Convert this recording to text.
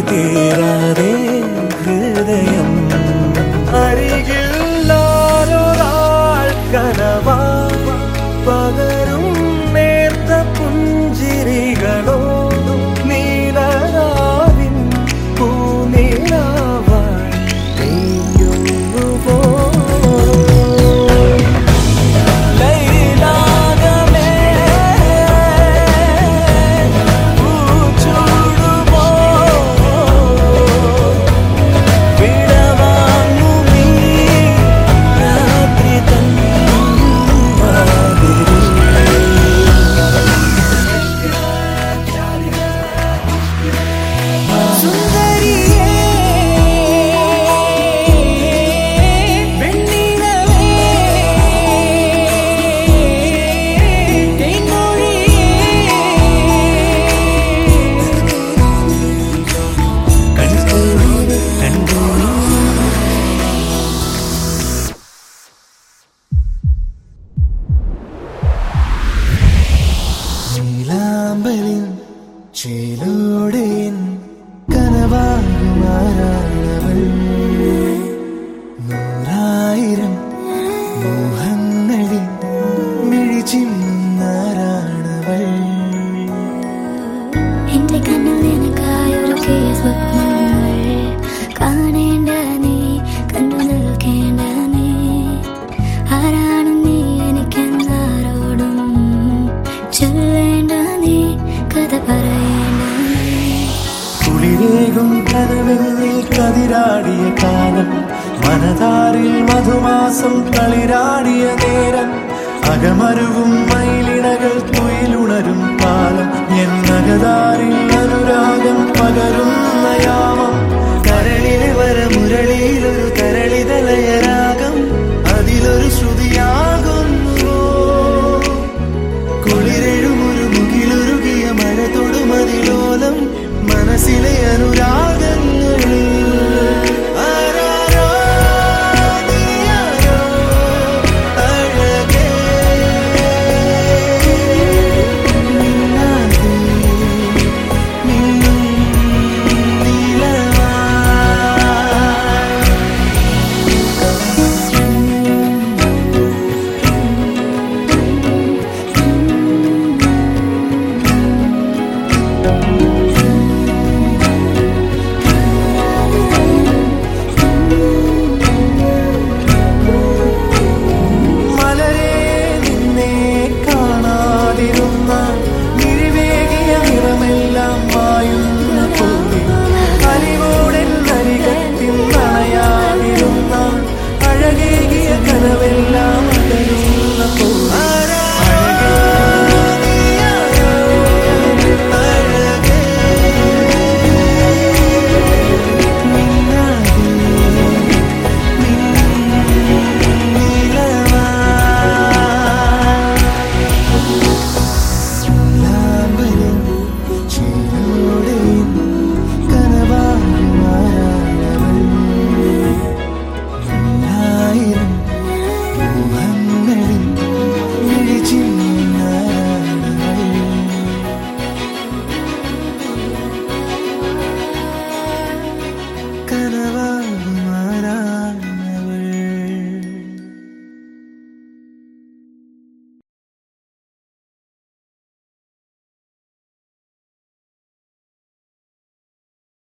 தேராதே. കനവെന്നിൽ കതിരാടിയ കാലം. മനതാരിൽ മധുമാസം കളിരാടിയ നേരം. അകമരവും മയിലിണകൾ തുയിലുണരും കാലം എന്നകതാരിൽ അനുരാഗം പകരുന്ന യാമം. കരളിലെ